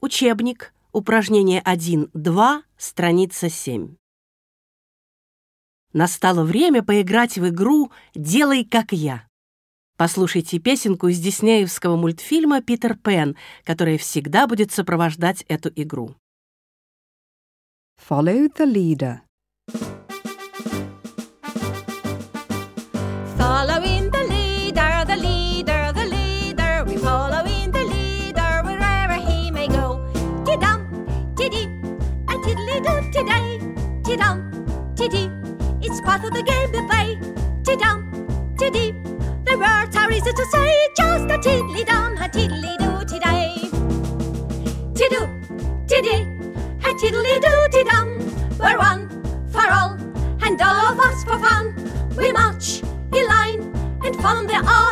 Учебник. Упражнение 1.2, страница 7. Настало время поиграть в игру «Делай, как я». Послушайте песенку из диснеевского мультфильма «Питер Пен», которая всегда будет сопровождать эту игру. Follow the leader. tiddy, a tiddly do today, tiddle, tiddy. It's part of the game we play, tiddle, tiddy. There are tarries to say, just a tiddly dum, a tiddly do today. Tiddo, tiddy, a tiddly do tiddum. We're one for all, and all of us for fun. We march in line and form the all.